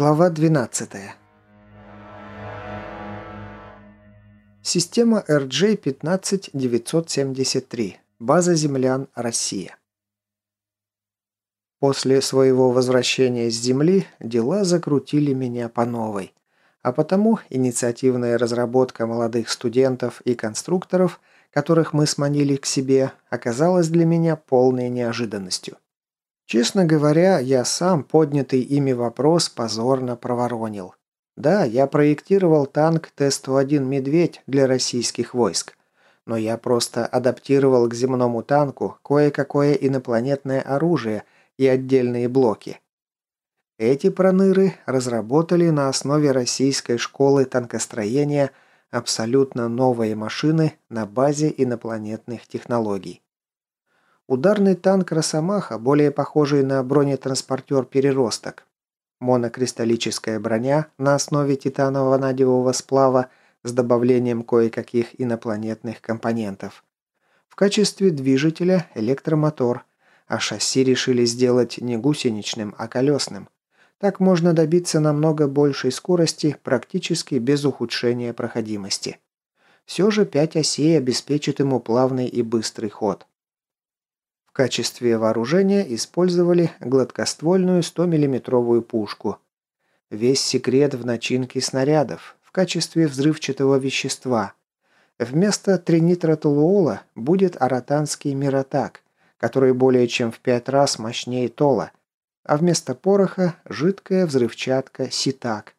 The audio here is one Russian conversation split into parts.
Глава 12. Система RJ-15973. База землян Россия. После своего возвращения с Земли дела закрутили меня по новой. А потому инициативная разработка молодых студентов и конструкторов, которых мы сманили к себе, оказалась для меня полной неожиданностью. Честно говоря, я сам поднятый ими вопрос позорно проворонил. Да, я проектировал танк Т-101 «Медведь» для российских войск. Но я просто адаптировал к земному танку кое-какое инопланетное оружие и отдельные блоки. Эти проныры разработали на основе российской школы танкостроения абсолютно новые машины на базе инопланетных технологий. Ударный танк «Росомаха», более похожий на бронетранспортер «Переросток». Монокристаллическая броня на основе титаново-ванадиевого сплава с добавлением кое-каких инопланетных компонентов. В качестве движителя электромотор, а шасси решили сделать не гусеничным, а колесным. Так можно добиться намного большей скорости практически без ухудшения проходимости. Все же 5 осей обеспечит ему плавный и быстрый ход. В качестве вооружения использовали гладкоствольную 100-мм пушку. Весь секрет в начинке снарядов, в качестве взрывчатого вещества. Вместо тринитротолуола будет аратанский миротак, который более чем в пять раз мощнее тола, а вместо пороха – жидкая взрывчатка ситак.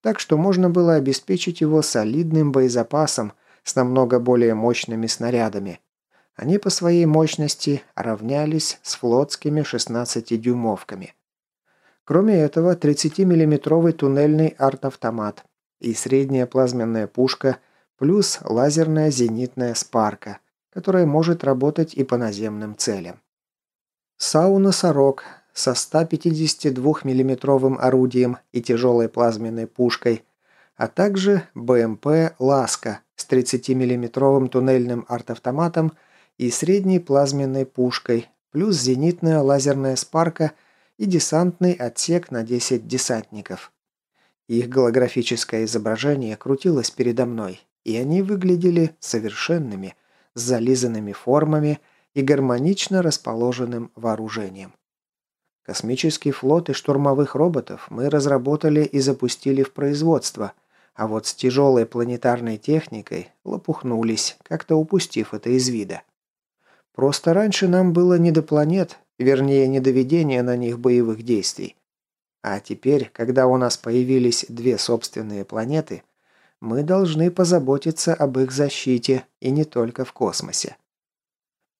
Так что можно было обеспечить его солидным боезапасом с намного более мощными снарядами – они по своей мощности равнялись с флотскими 16-дюймовками. Кроме этого, 30-миллиметровый туннельный артавтомат и средняя плазменная пушка плюс лазерная зенитная спарка, которая может работать и по наземным целям. Сауна-сорок со 152 миллиметровым орудием и тяжелой плазменной пушкой, а также БМП «Ласка» с 30 миллиметровым туннельным артавтоматом и средней плазменной пушкой, плюс зенитная лазерная спарка и десантный отсек на 10 десантников. Их голографическое изображение крутилось передо мной, и они выглядели совершенными, с зализанными формами и гармонично расположенным вооружением. Космический флот и штурмовых роботов мы разработали и запустили в производство, а вот с тяжелой планетарной техникой лопухнулись, как-то упустив это из вида. Просто раньше нам было не до планет, вернее, не до ведения на них боевых действий. А теперь, когда у нас появились две собственные планеты, мы должны позаботиться об их защите, и не только в космосе.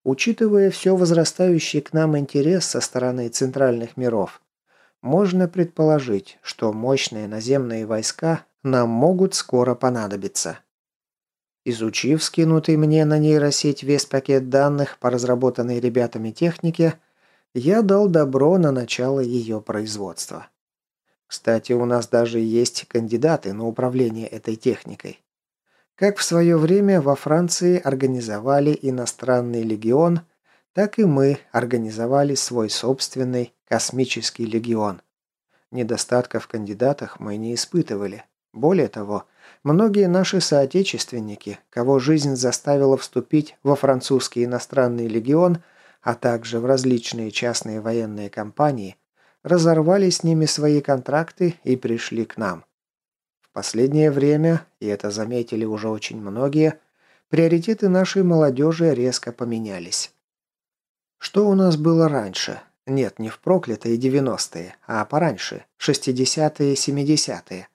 Учитывая все возрастающий к нам интерес со стороны центральных миров, можно предположить, что мощные наземные войска нам могут скоро понадобиться. Изучив скинутый мне на нейросеть весь пакет данных по разработанной ребятами технике, я дал добро на начало ее производства. Кстати, у нас даже есть кандидаты на управление этой техникой. Как в свое время во Франции организовали иностранный легион, так и мы организовали свой собственный космический легион. Недостатков в кандидатах мы не испытывали. Более того, Многие наши соотечественники, кого жизнь заставила вступить во французский иностранный легион, а также в различные частные военные компании, разорвали с ними свои контракты и пришли к нам. В последнее время, и это заметили уже очень многие, приоритеты нашей молодежи резко поменялись. Что у нас было раньше? Нет, не в проклятые 90-е, а пораньше, 60-е, 70-е.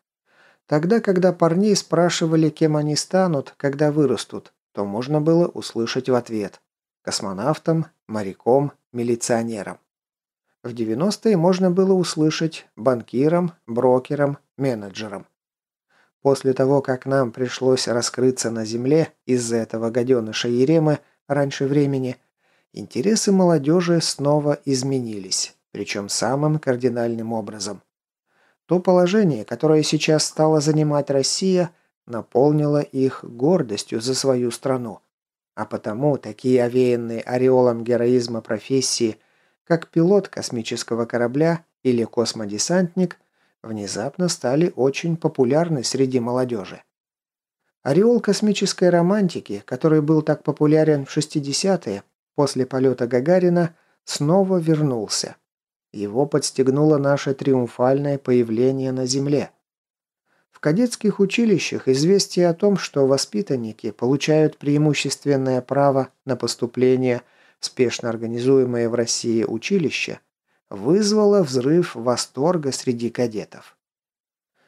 Тогда, когда парней спрашивали, кем они станут, когда вырастут, то можно было услышать в ответ – космонавтом, моряком, милиционером. В 90-е можно было услышать банкиром, брокером, менеджером. После того, как нам пришлось раскрыться на Земле из-за этого гаденыша Еремы раньше времени, интересы молодежи снова изменились, причем самым кардинальным образом. То положение, которое сейчас стала занимать Россия, наполнило их гордостью за свою страну. А потому такие овеянные ореолом героизма профессии, как пилот космического корабля или космодесантник, внезапно стали очень популярны среди молодежи. Ореол космической романтики, который был так популярен в 60-е, после полета Гагарина, снова вернулся. Его подстегнуло наше триумфальное появление на Земле. В кадетских училищах известие о том, что воспитанники получают преимущественное право на поступление в спешно организуемое в России училище, вызвало взрыв восторга среди кадетов.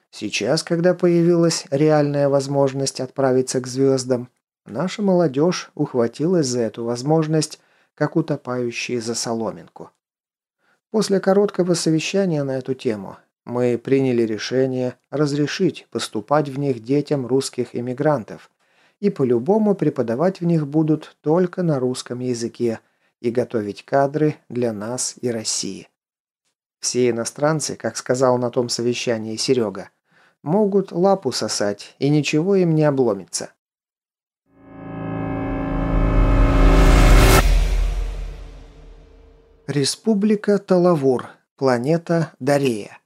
Сейчас, когда появилась реальная возможность отправиться к звездам, наша молодежь ухватилась за эту возможность, как утопающие за соломинку. После короткого совещания на эту тему мы приняли решение разрешить поступать в них детям русских иммигрантов, и по-любому преподавать в них будут только на русском языке и готовить кадры для нас и России. Все иностранцы, как сказал на том совещании Серега, могут лапу сосать, и ничего им не обломится. Республика Талавур. Планета Дарея.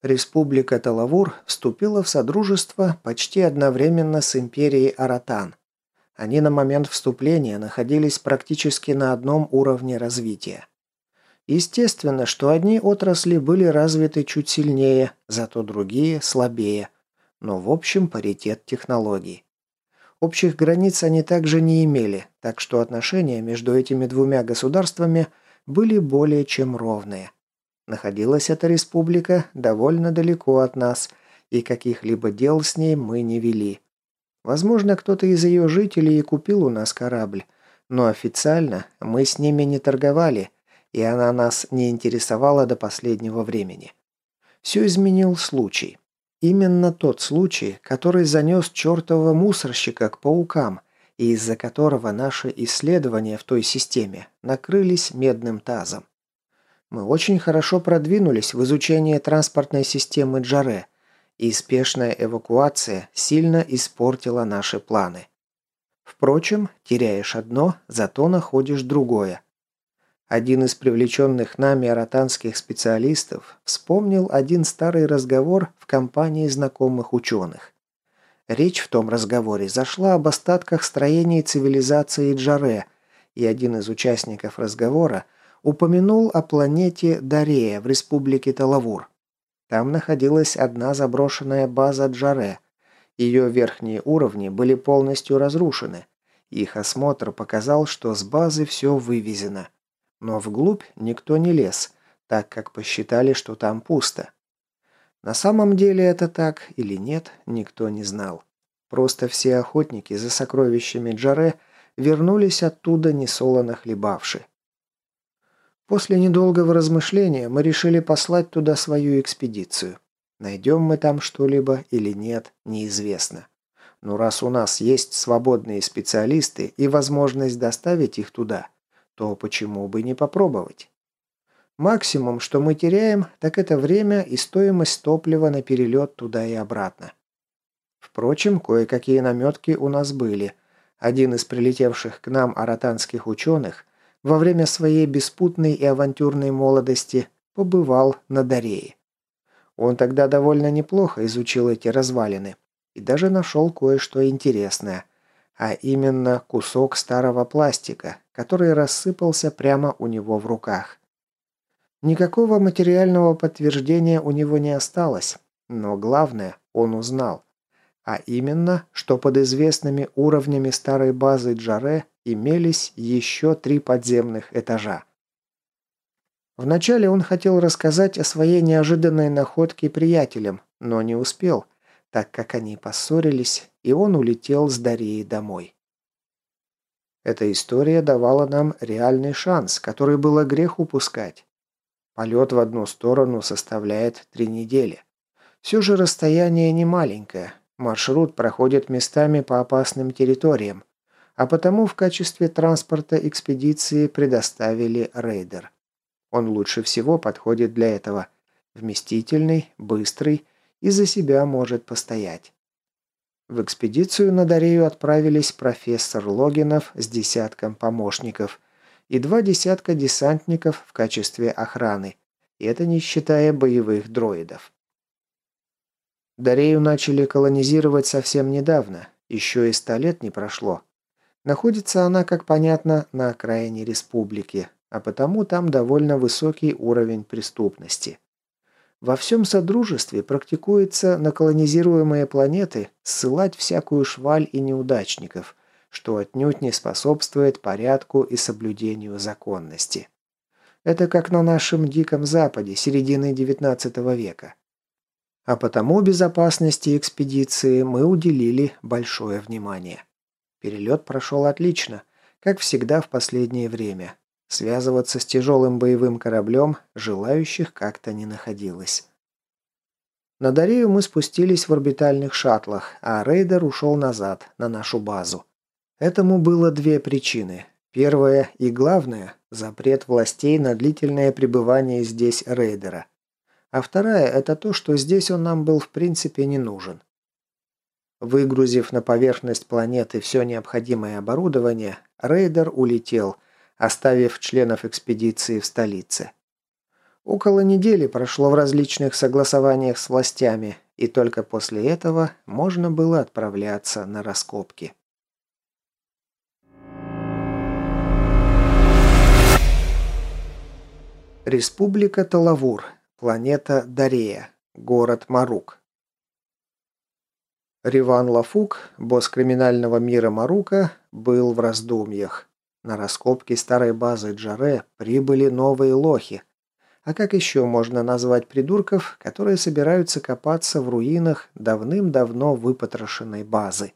Республика Талавур вступила в содружество почти одновременно с империей Аратан. Они на момент вступления находились практически на одном уровне развития. Естественно, что одни отрасли были развиты чуть сильнее, зато другие слабее. Но в общем паритет технологий. Общих границ они также не имели, так что отношения между этими двумя государствами были более чем ровные. Находилась эта республика довольно далеко от нас, и каких-либо дел с ней мы не вели. Возможно, кто-то из ее жителей и купил у нас корабль, но официально мы с ними не торговали – и она нас не интересовала до последнего времени. Все изменил случай. Именно тот случай, который занес чертового мусорщика к паукам, и из-за которого наши исследования в той системе накрылись медным тазом. Мы очень хорошо продвинулись в изучении транспортной системы Джаре, и спешная эвакуация сильно испортила наши планы. Впрочем, теряешь одно, зато находишь другое – один из привлеченных нами аратанских специалистов вспомнил один старый разговор в компании знакомых ученых. Речь в том разговоре зашла об остатках строений цивилизации Джаре, и один из участников разговора упомянул о планете Дарея в республике Талавур. Там находилась одна заброшенная база Джаре. Ее верхние уровни были полностью разрушены. Их осмотр показал, что с базы все вывезено. Но вглубь никто не лез, так как посчитали, что там пусто. На самом деле это так или нет, никто не знал. Просто все охотники за сокровищами Джаре вернулись оттуда несолоно хлебавши. После недолгого размышления мы решили послать туда свою экспедицию. Найдем мы там что-либо или нет, неизвестно. Но раз у нас есть свободные специалисты и возможность доставить их туда – то почему бы не попробовать? Максимум, что мы теряем, так это время и стоимость топлива на перелет туда и обратно. Впрочем, кое-какие наметки у нас были. Один из прилетевших к нам аратанских ученых во время своей беспутной и авантюрной молодости побывал на Дарее. Он тогда довольно неплохо изучил эти развалины и даже нашел кое-что интересное, а именно кусок старого пластика, который рассыпался прямо у него в руках. Никакого материального подтверждения у него не осталось, но главное он узнал. А именно, что под известными уровнями старой базы Джаре имелись еще три подземных этажа. Вначале он хотел рассказать о своей неожиданной находке приятелям, но не успел, так как они поссорились, и он улетел с Дарией домой. Эта история давала нам реальный шанс, который было грех упускать. Полет в одну сторону составляет три недели. Все же расстояние не маленькое. Маршрут проходит местами по опасным территориям, а потому в качестве транспорта экспедиции предоставили рейдер. Он лучше всего подходит для этого. Вместительный, быстрый и за себя может постоять. В экспедицию на Дарею отправились профессор Логинов с десятком помощников и два десятка десантников в качестве охраны И это не считая боевых дроидов. Дарею начали колонизировать совсем недавно, еще и ста лет не прошло. Находится она, как понятно, на окраине республики, а потому там довольно высокий уровень преступности. Во всем Содружестве практикуется на колонизируемые планеты ссылать всякую шваль и неудачников, что отнюдь не способствует порядку и соблюдению законности. Это как на нашем Диком Западе середины XIX века. А потому безопасности экспедиции мы уделили большое внимание. Перелет прошел отлично, как всегда в последнее время. Связываться с тяжелым боевым кораблем желающих как-то не находилось. На Дарею мы спустились в орбитальных шаттлах, а рейдер ушел назад, на нашу базу. Этому было две причины. Первая и главная – запрет властей на длительное пребывание здесь рейдера. А вторая – это то, что здесь он нам был в принципе не нужен. Выгрузив на поверхность планеты все необходимое оборудование, рейдер улетел, оставив членов экспедиции в столице. Около недели прошло в различных согласованиях с властями, и только после этого можно было отправляться на раскопки. Республика Талавур. Планета Дарея. Город Марук. Риван Лафук, босс криминального мира Марука, был в раздумьях. На раскопки старой базы Джаре прибыли новые лохи. А как еще можно назвать придурков, которые собираются копаться в руинах давным-давно выпотрошенной базы?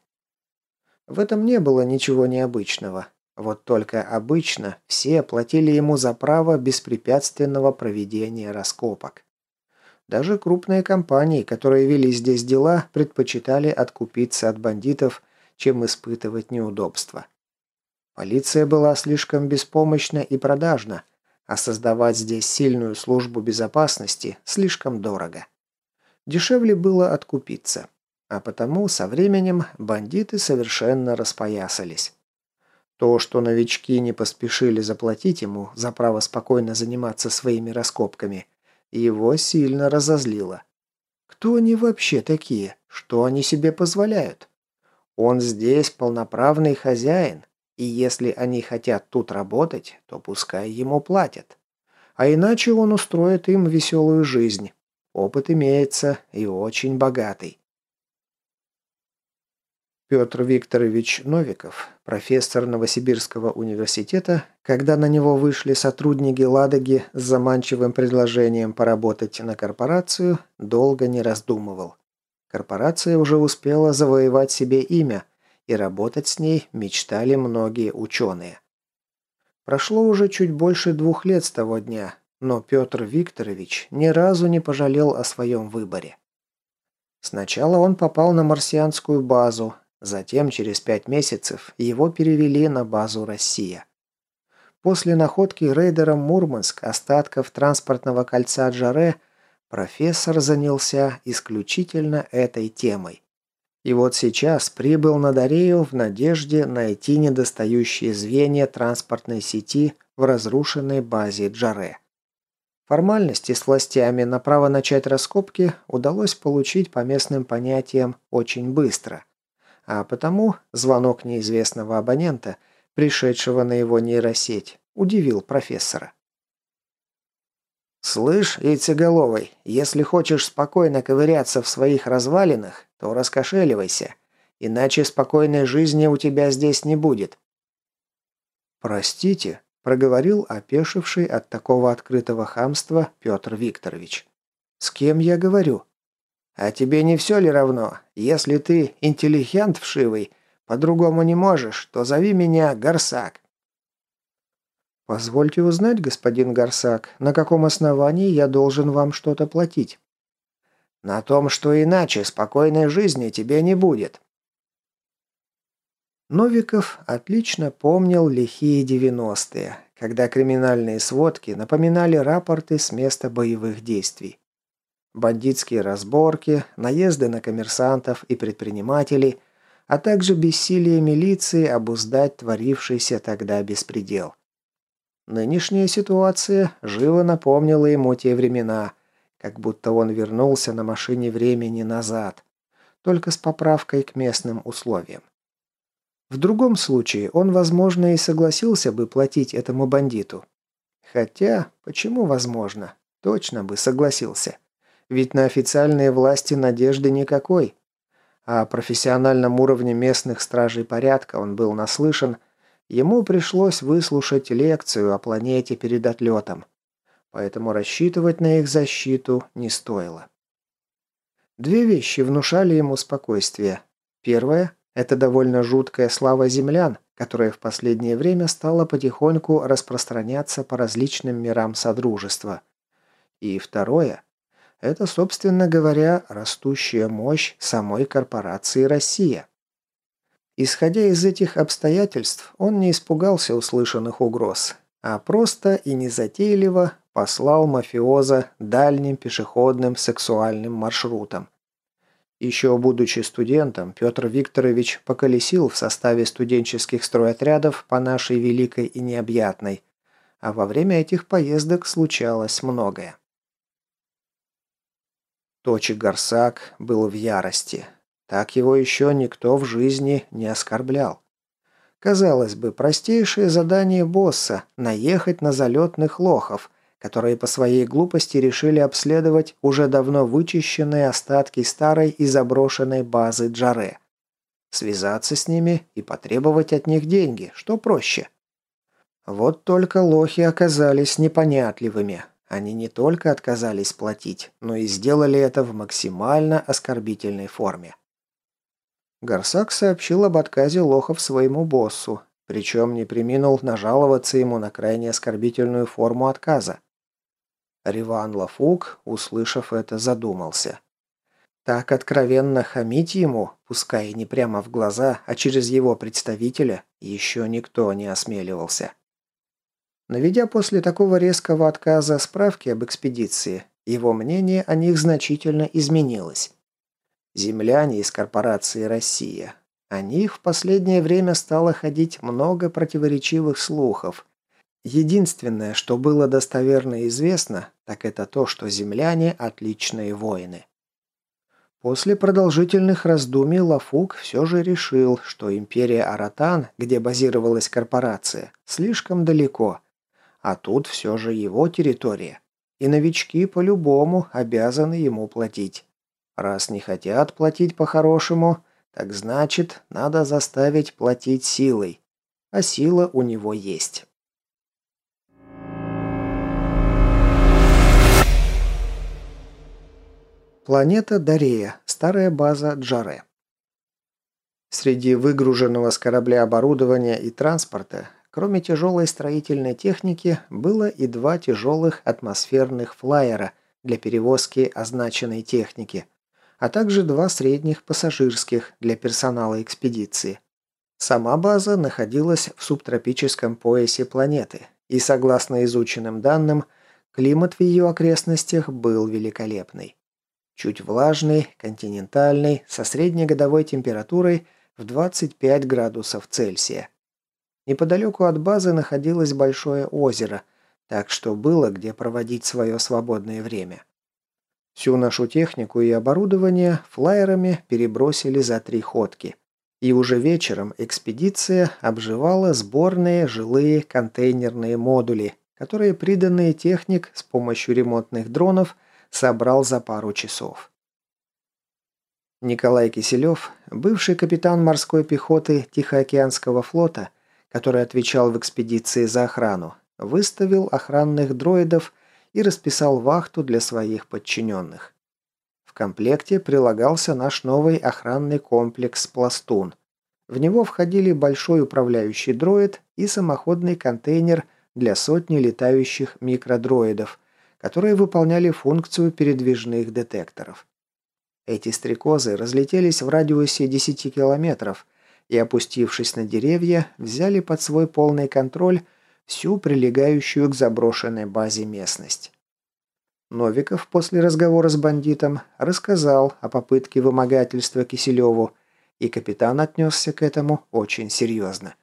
В этом не было ничего необычного. Вот только обычно все платили ему за право беспрепятственного проведения раскопок. Даже крупные компании, которые вели здесь дела, предпочитали откупиться от бандитов, чем испытывать неудобства. Полиция была слишком беспомощна и продажна, а создавать здесь сильную службу безопасности слишком дорого. Дешевле было откупиться, а потому со временем бандиты совершенно распоясались. То, что новички не поспешили заплатить ему за право спокойно заниматься своими раскопками, его сильно разозлило. Кто они вообще такие? Что они себе позволяют? Он здесь полноправный хозяин, и если они хотят тут работать, то пускай ему платят. А иначе он устроит им веселую жизнь. Опыт имеется и очень богатый. Петр Викторович Новиков, профессор Новосибирского университета, когда на него вышли сотрудники «Ладоги» с заманчивым предложением поработать на корпорацию, долго не раздумывал. Корпорация уже успела завоевать себе имя, и работать с ней мечтали многие ученые. Прошло уже чуть больше двух лет с того дня, но Петр Викторович ни разу не пожалел о своем выборе. Сначала он попал на марсианскую базу, Затем, через пять месяцев, его перевели на базу «Россия». После находки рейдером Мурманск остатков транспортного кольца Джаре профессор занялся исключительно этой темой. И вот сейчас прибыл на Дарею в надежде найти недостающие звенья транспортной сети в разрушенной базе Джаре. Формальности с властями на право начать раскопки удалось получить по местным понятиям очень быстро – а потому звонок неизвестного абонента, пришедшего на его нейросеть, удивил профессора. «Слышь, яйцеголовый, если хочешь спокойно ковыряться в своих развалинах, то раскошеливайся, иначе спокойной жизни у тебя здесь не будет». «Простите», – проговорил опешивший от такого открытого хамства Петр Викторович. «С кем я говорю?» А тебе не все ли равно? Если ты интеллигент вшивый, по-другому не можешь, то зови меня Гарсак». «Позвольте узнать, господин Гарсак, на каком основании я должен вам что-то платить?» «На том, что иначе спокойной жизни тебе не будет». Новиков отлично помнил лихие девяностые, когда криминальные сводки напоминали рапорты с места боевых действий. Бандитские разборки, наезды на коммерсантов и предпринимателей, а также бессилие милиции обуздать творившийся тогда беспредел. Нынешняя ситуация живо напомнила ему те времена, как будто он вернулся на машине времени назад, только с поправкой к местным условиям. В другом случае он, возможно, и согласился бы платить этому бандиту. Хотя, почему возможно? Точно бы согласился. Ведь на официальные власти надежды никакой. А о профессиональном уровне местных стражей порядка он был наслышан – Ему пришлось выслушать лекцию о планете перед отлетом, поэтому рассчитывать на их защиту не стоило. Две вещи внушали ему спокойствие. Первое – это довольно жуткая слава землян, которая в последнее время стала потихоньку распространяться по различным мирам Содружества. И второе – это, собственно говоря, растущая мощь самой корпорации «Россия». Исходя из этих обстоятельств, он не испугался услышанных угроз, а просто и незатейливо послал мафиоза дальним пешеходным сексуальным маршрутом. Еще будучи студентом, Петр Викторович поколесил в составе студенческих стройотрядов по нашей великой и необъятной, а во время этих поездок случалось многое. Точи Гарсак был в ярости. Так его еще никто в жизни не оскорблял. Казалось бы, простейшее задание босса – наехать на залетных лохов, которые по своей глупости решили обследовать уже давно вычищенные остатки старой и заброшенной базы Джаре. Связаться с ними и потребовать от них деньги, что проще. Вот только лохи оказались непонятливыми. Они не только отказались платить, но и сделали это в максимально оскорбительной форме. Гарсак сообщил об отказе лохов своему боссу, причем не приминул нажаловаться ему на крайне оскорбительную форму отказа. Риван Лафук, услышав это, задумался. Так откровенно хамить ему, пускай и не прямо в глаза, а через его представителя, еще никто не осмеливался. Наведя после такого резкого отказа справки об экспедиции, его мнение о них значительно изменилось. Земляне из корпорации «Россия». О них в последнее время стало ходить много противоречивых слухов. Единственное, что было достоверно известно, так это то, что земляне – отличные воины. После продолжительных раздумий Лафук все же решил, что империя Аратан, где базировалась корпорация, слишком далеко, а тут все же его территория, и новички по-любому обязаны ему платить. Раз не хотят платить по-хорошему, так значит, надо заставить платить силой. А сила у него есть. Планета Дарея. Старая база Джаре. Среди выгруженного с корабля оборудования и транспорта, кроме тяжелой строительной техники, было и два тяжелых атмосферных флайера для перевозки означенной техники – а также два средних пассажирских для персонала экспедиции. Сама база находилась в субтропическом поясе планеты, и согласно изученным данным, климат в ее окрестностях был великолепный. Чуть влажный, континентальный, со среднегодовой температурой в 25 градусов Цельсия. Неподалеку от базы находилось большое озеро, так что было где проводить свое свободное время. Всю нашу технику и оборудование флайерами перебросили за три ходки. И уже вечером экспедиция обживала сборные жилые контейнерные модули, которые приданный техник с помощью ремонтных дронов собрал за пару часов. Николай Киселев, бывший капитан морской пехоты Тихоокеанского флота, который отвечал в экспедиции за охрану, выставил охранных дроидов – и расписал вахту для своих подчиненных. В комплекте прилагался наш новый охранный комплекс «Пластун». В него входили большой управляющий дроид и самоходный контейнер для сотни летающих микродроидов, которые выполняли функцию передвижных детекторов. Эти стрекозы разлетелись в радиусе 10 километров и, опустившись на деревья, взяли под свой полный контроль всю прилегающую к заброшенной базе местность. Новиков после разговора с бандитом рассказал о попытке вымогательства Киселеву, и капитан отнесся к этому очень серьезно.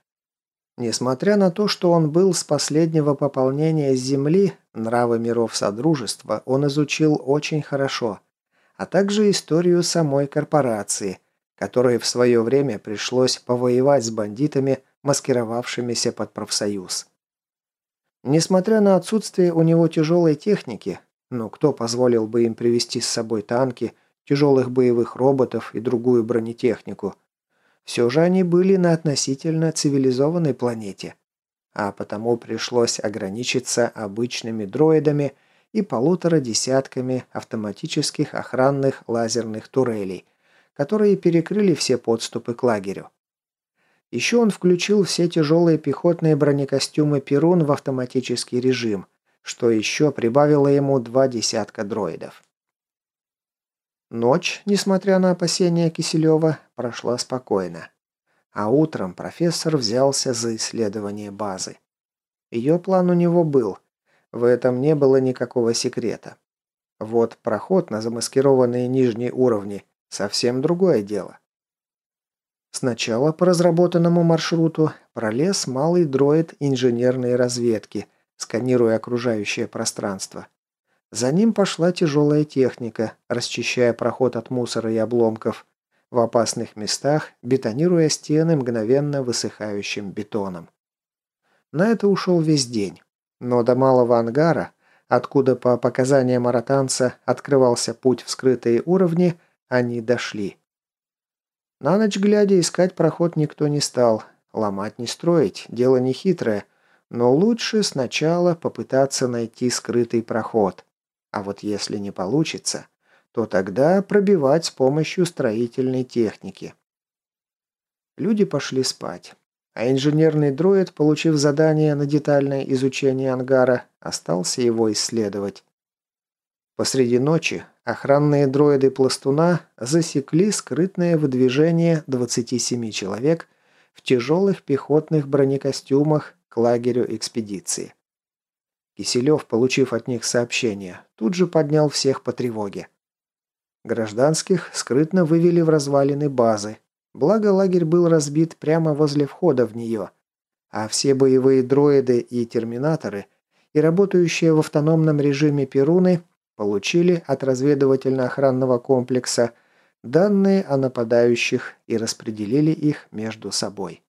Несмотря на то, что он был с последнего пополнения Земли, нравы миров Содружества он изучил очень хорошо, а также историю самой корпорации, которой в свое время пришлось повоевать с бандитами, маскировавшимися под профсоюз. Несмотря на отсутствие у него тяжелой техники, ну кто позволил бы им привезти с собой танки, тяжелых боевых роботов и другую бронетехнику, все же они были на относительно цивилизованной планете, а потому пришлось ограничиться обычными дроидами и полутора десятками автоматических охранных лазерных турелей, которые перекрыли все подступы к лагерю. Еще он включил все тяжелые пехотные бронекостюмы «Перун» в автоматический режим, что еще прибавило ему два десятка дроидов. Ночь, несмотря на опасения Киселева, прошла спокойно. А утром профессор взялся за исследование базы. Ее план у него был. В этом не было никакого секрета. Вот проход на замаскированные нижние уровни – совсем другое дело. Сначала по разработанному маршруту пролез малый дроид инженерной разведки, сканируя окружающее пространство. За ним пошла тяжелая техника, расчищая проход от мусора и обломков, в опасных местах бетонируя стены мгновенно высыхающим бетоном. На это ушел весь день. Но до малого ангара, откуда по показаниям аратанца открывался путь в скрытые уровни, они дошли. На ночь глядя искать проход никто не стал. Ломать не строить, дело не хитрое, но лучше сначала попытаться найти скрытый проход – а вот если не получится, то тогда пробивать с помощью строительной техники. Люди пошли спать. А инженерный дроид, получив задание на детальное изучение ангара, остался его исследовать. Посреди ночи охранные дроиды пластуна засекли скрытное выдвижение 27 человек в тяжелых пехотных бронекостюмах к лагерю экспедиции. Киселев, получив от них сообщение, тут же поднял всех по тревоге. Гражданских скрытно вывели в развалины базы. Благо лагерь был разбит прямо возле входа в нее, а все боевые дроиды и терминаторы и работающие в автономном режиме Перуны получили от разведывательно-охранного комплекса данные о нападающих и распределили их между собой.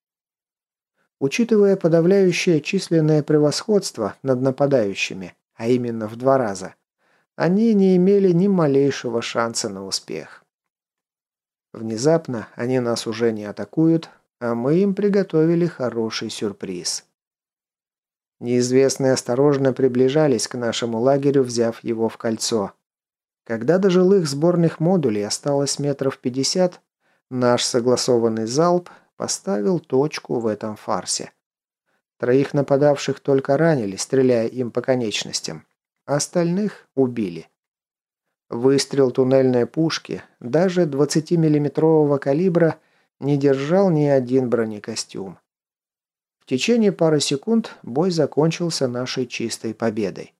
Учитывая подавляющее численное превосходство над нападающими, а именно в два раза, они не имели ни малейшего шанса на успех. Внезапно они нас уже не атакуют, а мы им приготовили хороший сюрприз. Неизвестные осторожно приближались к нашему лагерю, взяв его в кольцо. Когда до жилых сборных модулей осталось метров пятьдесят, наш согласованный залп поставил точку в этом фарсе. Троих нападавших только ранили, стреляя им по конечностям. Остальных убили. Выстрел туннельной пушки, даже 20-миллиметрового калибра, не держал ни один бронекостюм. В течение пары секунд бой закончился нашей чистой победой.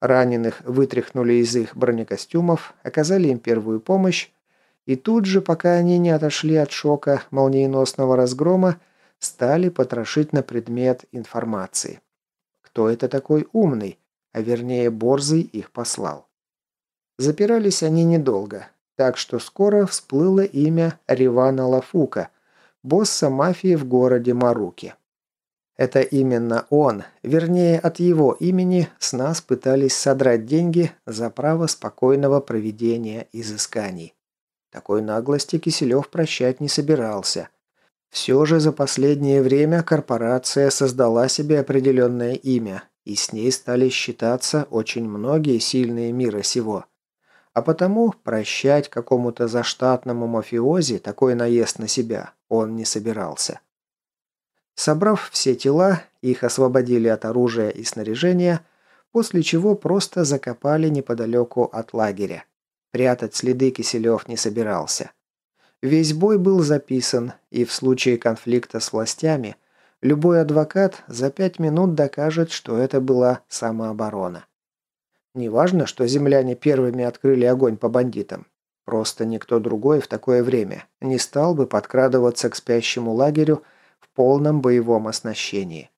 Раненых вытряхнули из их бронекостюмов, оказали им первую помощь, и тут же, пока они не отошли от шока молниеносного разгрома, стали потрошить на предмет информации. Кто это такой умный, а вернее Борзый их послал. Запирались они недолго, так что скоро всплыло имя Ривана Лафука, босса мафии в городе Маруки. Это именно он, вернее от его имени, с нас пытались содрать деньги за право спокойного проведения изысканий. Такой наглости Киселев прощать не собирался. Все же за последнее время корпорация создала себе определенное имя, и с ней стали считаться очень многие сильные мира сего. А потому прощать какому-то заштатному мафиози такой наезд на себя он не собирался. Собрав все тела, их освободили от оружия и снаряжения, после чего просто закопали неподалеку от лагеря. Прятать следы Киселев не собирался. Весь бой был записан, и в случае конфликта с властями любой адвокат за пять минут докажет, что это была самооборона. Неважно, что земляне первыми открыли огонь по бандитам. Просто никто другой в такое время не стал бы подкрадываться к спящему лагерю в полном боевом оснащении.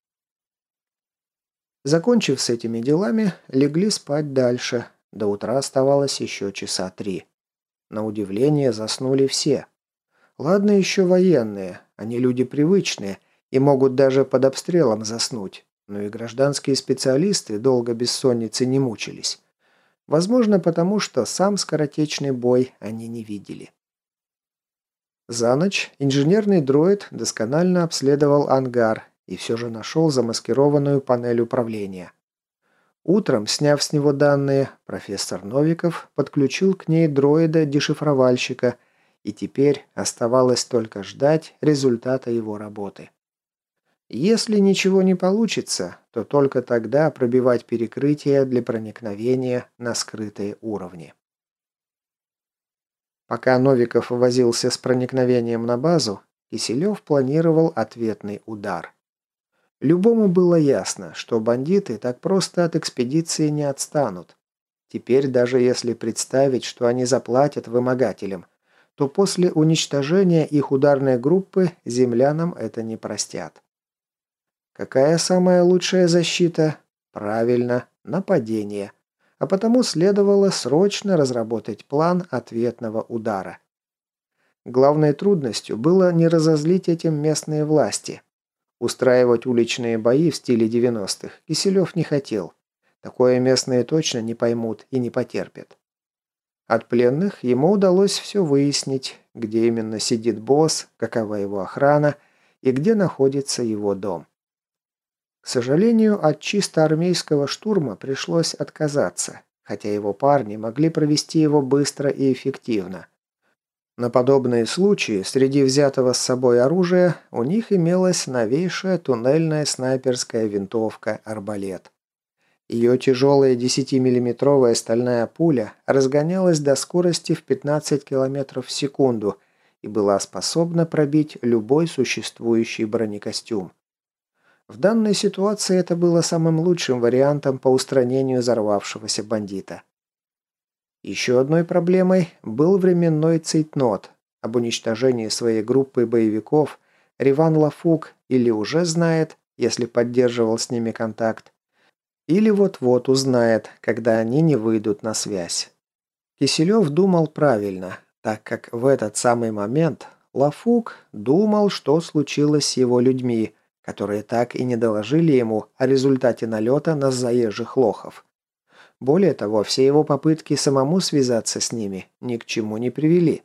Закончив с этими делами, легли спать дальше. До утра оставалось еще часа три. На удивление заснули все. Ладно еще военные, они люди привычные и могут даже под обстрелом заснуть, но и гражданские специалисты долго бессонницы не мучились. Возможно, потому что сам скоротечный бой они не видели. За ночь инженерный дроид досконально обследовал ангар и все же нашел замаскированную панель управления. Утром, сняв с него данные, профессор Новиков подключил к ней дроида-дешифровальщика, и теперь оставалось только ждать результата его работы. Если ничего не получится, то только тогда пробивать перекрытие для проникновения на скрытые уровни. Пока Новиков возился с проникновением на базу, Киселев планировал ответный удар. Любому было ясно, что бандиты так просто от экспедиции не отстанут. Теперь даже если представить, что они заплатят вымогателям, то после уничтожения их ударной группы землянам это не простят. Какая самая лучшая защита? Правильно, нападение. А потому следовало срочно разработать план ответного удара. Главной трудностью было не разозлить этим местные власти, Устраивать уличные бои в стиле 90-х Киселев не хотел. Такое местные точно не поймут и не потерпят. От пленных ему удалось все выяснить, где именно сидит босс, какова его охрана и где находится его дом. К сожалению, от чисто армейского штурма пришлось отказаться, хотя его парни могли провести его быстро и эффективно. На подобные случаи среди взятого с собой оружия у них имелась новейшая туннельная снайперская винтовка «Арбалет». Ее тяжелая 10-миллиметровая стальная пуля разгонялась до скорости в 15 км в секунду и была способна пробить любой существующий бронекостюм. В данной ситуации это было самым лучшим вариантом по устранению взорвавшегося бандита. Еще одной проблемой был временной цейтнот. Об уничтожении своей группы боевиков Риван Лафук или уже знает, если поддерживал с ними контакт, или вот-вот узнает, когда они не выйдут на связь. Киселев думал правильно, так как в этот самый момент Лафук думал, что случилось с его людьми, которые так и не доложили ему о результате налета на заезжих лохов. Более того, все его попытки самому связаться с ними ни к чему не привели.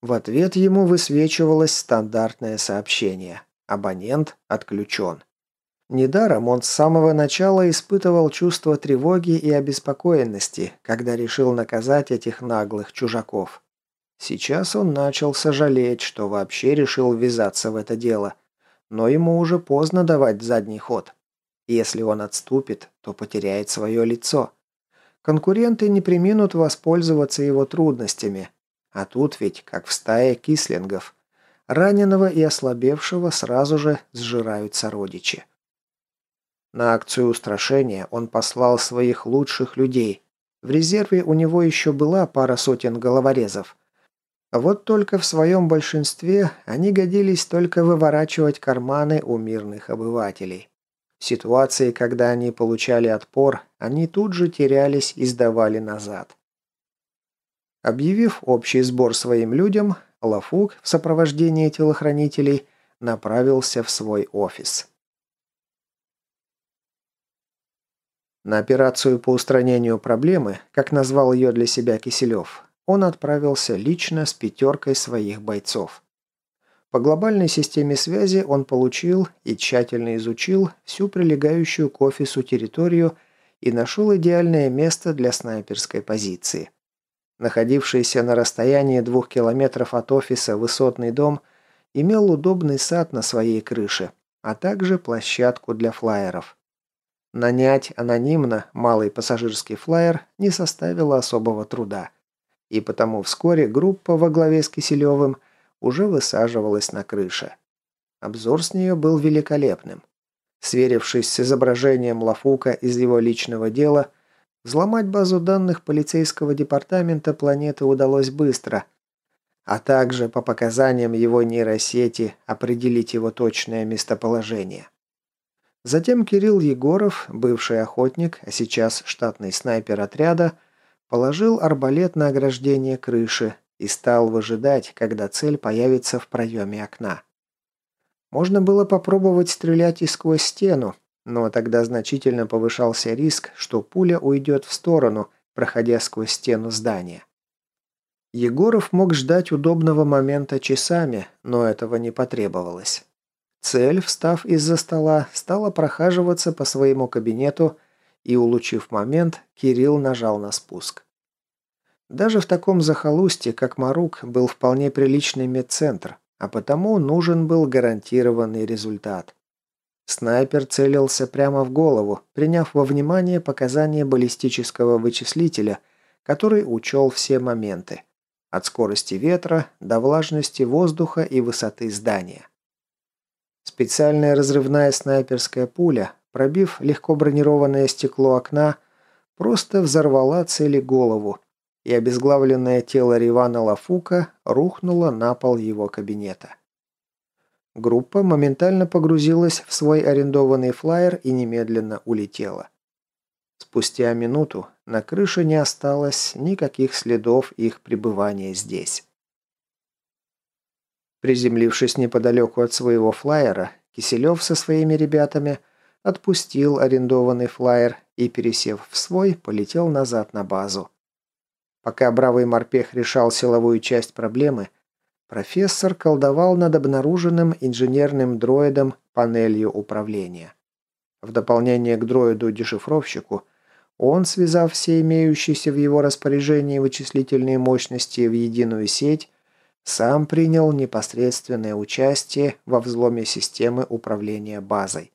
В ответ ему высвечивалось стандартное сообщение «Абонент отключен». Недаром он с самого начала испытывал чувство тревоги и обеспокоенности, когда решил наказать этих наглых чужаков. Сейчас он начал сожалеть, что вообще решил ввязаться в это дело, но ему уже поздно давать задний ход. Если он отступит, то потеряет свое лицо. Конкуренты не приминут воспользоваться его трудностями. А тут ведь, как в стае кислингов. Раненого и ослабевшего сразу же сжирают сородичи. На акцию устрашения он послал своих лучших людей. В резерве у него еще была пара сотен головорезов. Вот только в своем большинстве они годились только выворачивать карманы у мирных обывателей. Ситуации, когда они получали отпор, они тут же терялись и сдавали назад. Объявив общий сбор своим людям, Лафук в сопровождении телохранителей направился в свой офис. На операцию по устранению проблемы, как назвал ее для себя Киселев, он отправился лично с пятеркой своих бойцов. По глобальной системе связи он получил и тщательно изучил всю прилегающую к офису территорию и нашел идеальное место для снайперской позиции. Находившийся на расстоянии двух километров от офиса высотный дом имел удобный сад на своей крыше, а также площадку для флайеров. Нанять анонимно малый пассажирский флайер не составило особого труда. И потому вскоре группа во главе с Киселевым – уже высаживалась на крыше. Обзор с нее был великолепным. Сверившись с изображением Лафука из его личного дела, взломать базу данных полицейского департамента планеты удалось быстро. а также по показаниям его нейросети определить его точное местоположение. Затем Кирилл Егоров, бывший охотник, а сейчас штатный снайпер отряда, положил арбалет на ограждение крыши и стал выжидать, когда цель появится в проеме окна. Можно было попробовать стрелять и сквозь стену, но тогда значительно повышался риск, что пуля уйдет в сторону, проходя сквозь стену здания. Егоров мог ждать удобного момента часами, но этого не потребовалось. Цель, встав из-за стола, стала прохаживаться по своему кабинету, и, улучив момент, Кирилл нажал на спуск. Даже в таком захолустье, как Марук, был вполне приличный медцентр, а потому нужен был гарантированный результат. Снайпер целился прямо в голову, приняв во внимание показания баллистического вычислителя, который учел все моменты. От скорости ветра до влажности воздуха и высоты здания. Специальная разрывная снайперская пуля, пробив легко бронированное стекло окна, просто взорвала цели голову, и обезглавленное тело Ривана Лафука рухнуло на пол его кабинета. Группа моментально погрузилась в свой арендованный флайер и немедленно улетела. Спустя минуту на крыше не осталось никаких следов их пребывания здесь. Приземлившись неподалеку от своего флайера, Киселев со своими ребятами отпустил арендованный флайер и, пересев в свой, полетел назад на базу. Пока бравый морпех решал силовую часть проблемы, профессор колдовал над обнаруженным инженерным дроидом панелью управления. В дополнение к дроиду-дешифровщику, он, связав все имеющиеся в его распоряжении вычислительные мощности в единую сеть, сам принял непосредственное участие во взломе системы управления базой.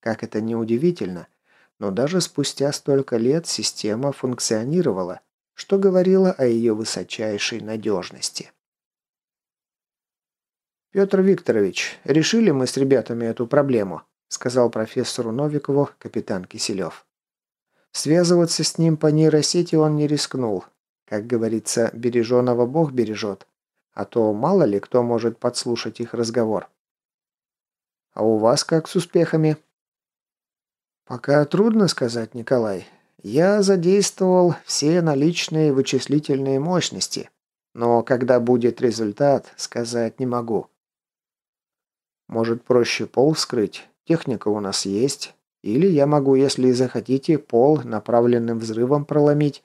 Как это ни удивительно, но даже спустя столько лет система функционировала, что говорило о ее высочайшей надежности. «Петр Викторович, решили мы с ребятами эту проблему», сказал профессору Новикову капитан Киселев. Связываться с ним по нейросети он не рискнул. Как говорится, береженого Бог бережет а то мало ли кто может подслушать их разговор. А у вас как с успехами? Пока трудно сказать, Николай. Я задействовал все наличные вычислительные мощности, но когда будет результат, сказать не могу. Может, проще пол вскрыть? Техника у нас есть. Или я могу, если захотите, пол направленным взрывом проломить.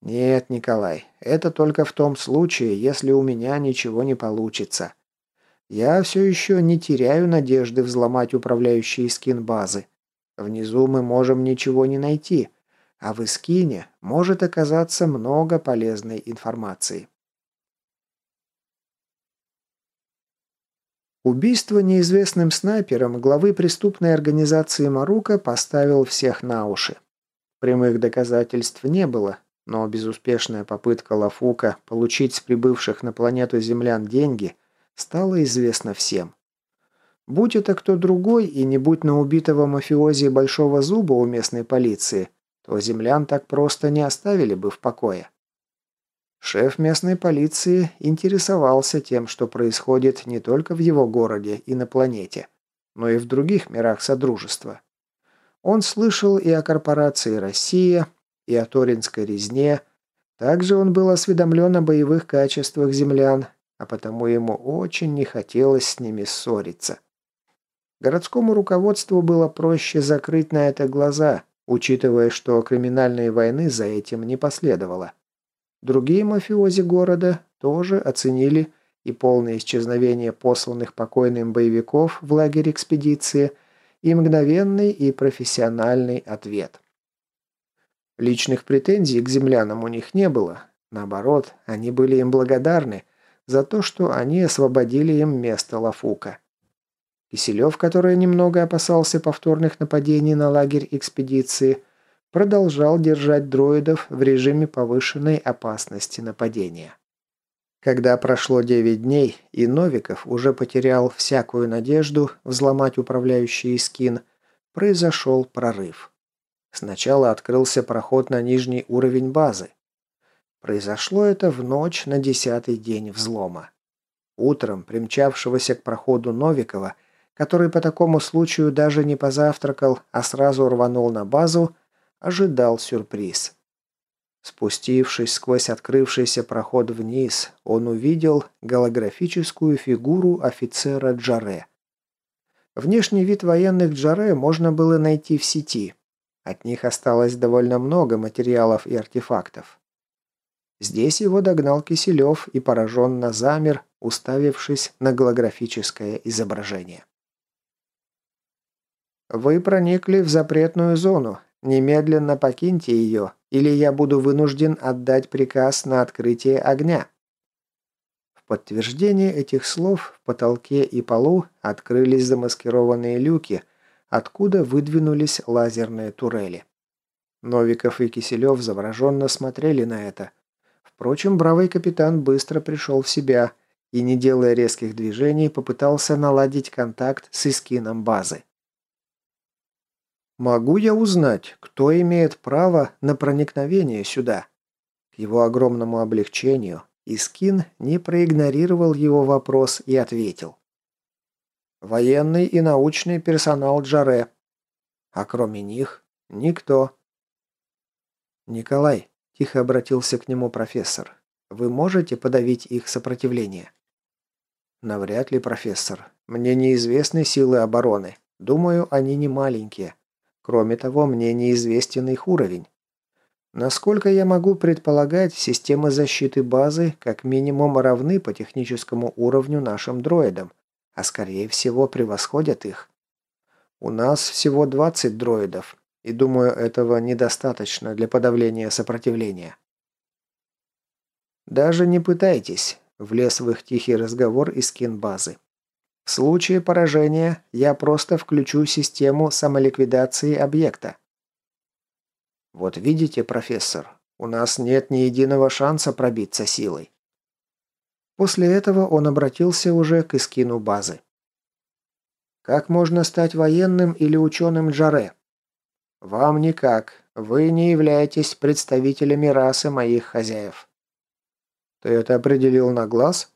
«Нет, Николай, это только в том случае, если у меня ничего не получится. Я все еще не теряю надежды взломать управляющие скин-базы. Внизу мы можем ничего не найти, а в скине может оказаться много полезной информации». Убийство неизвестным снайпером главы преступной организации Марука поставил всех на уши. Прямых доказательств не было, но безуспешная попытка Лафука получить с прибывших на планету землян деньги стала известна всем. Будь это кто другой и не будь на убитого мафиози большого зуба у местной полиции, то землян так просто не оставили бы в покое. Шеф местной полиции интересовался тем, что происходит не только в его городе и на планете, но и в других мирах Содружества. Он слышал и о корпорации «Россия», и о Торинской резне. Также он был осведомлен о боевых качествах землян, а потому ему очень не хотелось с ними ссориться. Городскому руководству было проще закрыть на это глаза, учитывая, что криминальной войны за этим не последовало. Другие мафиози города тоже оценили и полное исчезновение посланных покойным боевиков в лагерь экспедиции, и мгновенный и профессиональный ответ – Личных претензий к землянам у них не было. Наоборот, они были им благодарны за то, что они освободили им место Лафука. Киселев, который немного опасался повторных нападений на лагерь экспедиции, продолжал держать дроидов в режиме повышенной опасности нападения. Когда прошло 9 дней, и Новиков уже потерял всякую надежду взломать управляющий скин, произошел прорыв. Сначала открылся проход на нижний уровень базы. Произошло это в ночь на десятый день взлома. Утром примчавшегося к проходу Новикова, который по такому случаю даже не позавтракал, а сразу рванул на базу, ожидал сюрприз. Спустившись сквозь открывшийся проход вниз, он увидел голографическую фигуру офицера Джаре. Внешний вид военных Джаре можно было найти в сети. От них осталось довольно много материалов и артефактов. Здесь его догнал Киселев и пораженно замер, уставившись на голографическое изображение. «Вы проникли в запретную зону. Немедленно покиньте ее, или я буду вынужден отдать приказ на открытие огня». В подтверждение этих слов в потолке и полу открылись замаскированные люки, откуда выдвинулись лазерные турели. Новиков и Киселев завороженно смотрели на это. Впрочем, бравый капитан быстро пришел в себя и, не делая резких движений, попытался наладить контакт с эскином базы. «Могу я узнать, кто имеет право на проникновение сюда?» К его огромному облегчению Искин не проигнорировал его вопрос и ответил. «Военный и научный персонал Джаре. А кроме них никто». «Николай», – тихо обратился к нему профессор, – «вы можете подавить их сопротивление?» «Навряд ли, профессор. Мне неизвестны силы обороны. Думаю, они не маленькие. Кроме того, мне неизвестен их уровень. Насколько я могу предполагать, системы защиты базы как минимум равны по техническому уровню нашим дроидам, а скорее всего превосходят их. У нас всего 20 дроидов, и думаю, этого недостаточно для подавления сопротивления. Даже не пытайтесь, влез в их тихий разговор из кинбазы. В случае поражения я просто включу систему самоликвидации объекта. Вот видите, профессор, у нас нет ни единого шанса пробиться силой. После этого он обратился уже к эскину базы. Как можно стать военным или ученым Джаре? Вам никак. Вы не являетесь представителями расы моих хозяев. Ты это определил на глаз?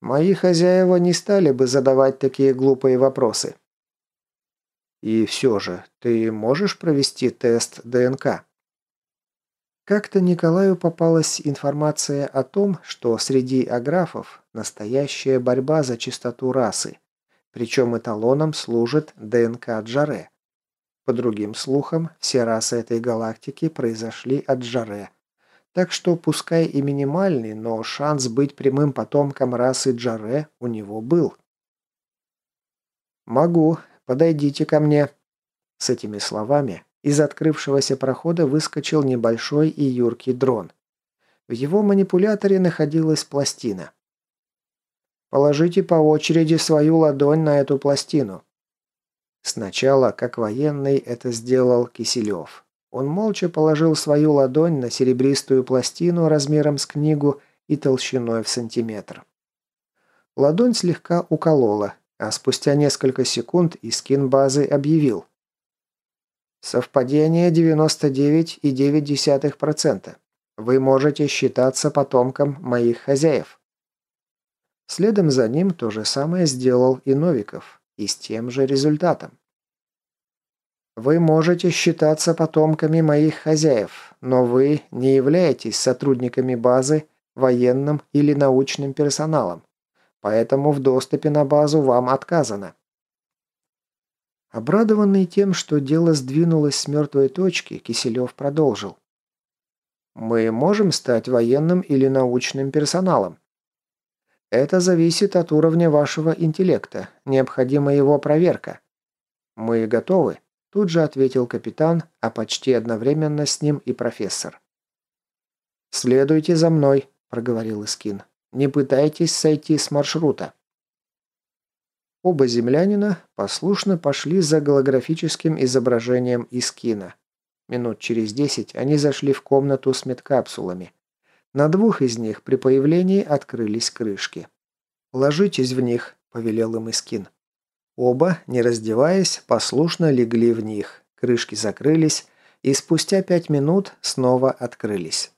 Мои хозяева не стали бы задавать такие глупые вопросы. И все же, ты можешь провести тест ДНК? Как-то Николаю попалась информация о том, что среди аграфов настоящая борьба за чистоту расы, причем эталоном служит ДНК Джаре. По другим слухам, все расы этой галактики произошли от Джаре – так что, пускай и минимальный, но шанс быть прямым потомком расы Джаре у него был. «Могу. Подойдите ко мне». С этими словами из открывшегося прохода выскочил небольшой и юркий дрон. В его манипуляторе находилась пластина. «Положите по очереди свою ладонь на эту пластину». Сначала, как военный, это сделал Киселев. Он молча положил свою ладонь на серебристую пластину размером с книгу и толщиной в сантиметр. Ладонь слегка уколола, а спустя несколько секунд Искин базы объявил. Совпадение 99,9%. Вы можете считаться потомком моих хозяев. Следом за ним то же самое сделал и Новиков, и с тем же результатом. Вы можете считаться потомками моих хозяев, но вы не являетесь сотрудниками базы, военным или научным персоналом, поэтому в доступе на базу вам отказано. Обрадованный тем, что дело сдвинулось с мертвой точки, Киселев продолжил. «Мы можем стать военным или научным персоналом. Это зависит от уровня вашего интеллекта, необходима его проверка. Мы готовы». Тут же ответил капитан, а почти одновременно с ним и профессор. «Следуйте за мной», – проговорил Искин. «Не пытайтесь сойти с маршрута». Оба землянина послушно пошли за голографическим изображением Искина. Минут через десять они зашли в комнату с медкапсулами. На двух из них при появлении открылись крышки. «Ложитесь в них», – повелел им Искин. Оба, не раздеваясь, послушно легли в них, крышки закрылись, и спустя пять минут снова открылись.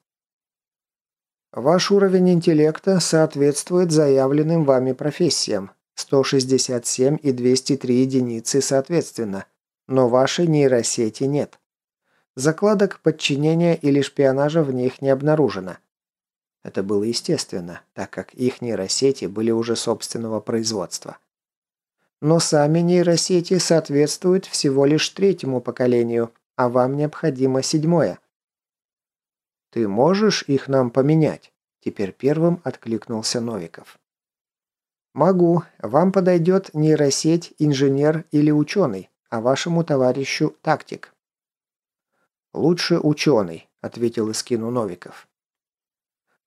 Ваш уровень интеллекта соответствует заявленным вами профессиям. 167 и 203 единицы соответственно. Но вашей нейросети нет. Закладок подчинения или шпионажа в них не обнаружено. Это было естественно, так как их нейросети были уже собственного производства. Но сами нейросети соответствуют всего лишь третьему поколению, а вам необходимо седьмое. «Ты можешь их нам поменять?» Теперь первым откликнулся Новиков. «Могу. Вам подойдет нейросеть, инженер или ученый, а вашему товарищу – тактик». «Лучше ученый», – ответил Искину Новиков.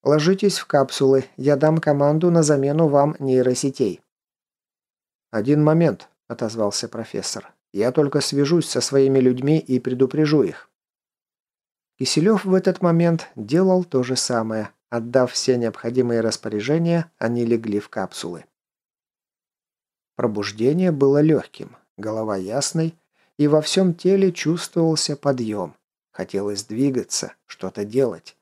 «Ложитесь в капсулы. Я дам команду на замену вам нейросетей». «Один момент», – отозвался профессор. «Я только свяжусь со своими людьми и предупрежу их». Киселев в этот момент делал то же самое. Отдав все необходимые распоряжения, они легли в капсулы. Пробуждение было легким, голова ясной, и во всем теле чувствовался подъем. Хотелось двигаться, что-то делать.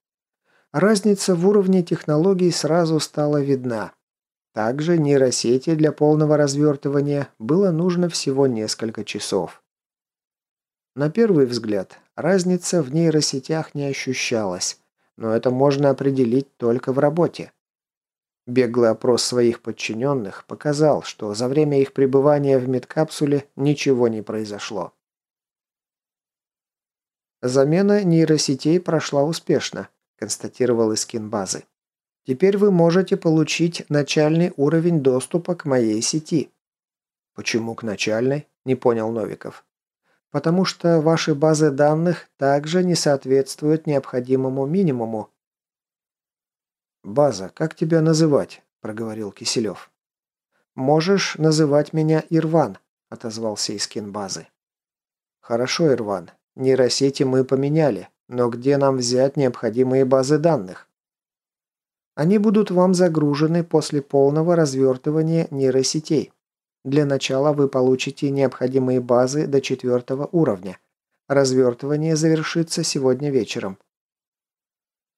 Разница в уровне технологий сразу стала видна. Также нейросети для полного развертывания было нужно всего несколько часов. На первый взгляд, разница в нейросетях не ощущалась, но это можно определить только в работе. Беглый опрос своих подчиненных показал, что за время их пребывания в медкапсуле ничего не произошло. Замена нейросетей прошла успешно, констатировал Искин базы. Теперь вы можете получить начальный уровень доступа к моей сети. Почему к начальной? Не понял Новиков. Потому что ваши базы данных также не соответствуют необходимому минимуму. «База, как тебя называть?» – проговорил Киселев. «Можешь называть меня Ирван», – отозвался Искин базы. «Хорошо, Ирван. Нейросети мы поменяли, но где нам взять необходимые базы данных? Они будут вам загружены после полного развертывания нейросетей. Для начала вы получите необходимые базы до четвертого уровня. Развертывание завершится сегодня вечером.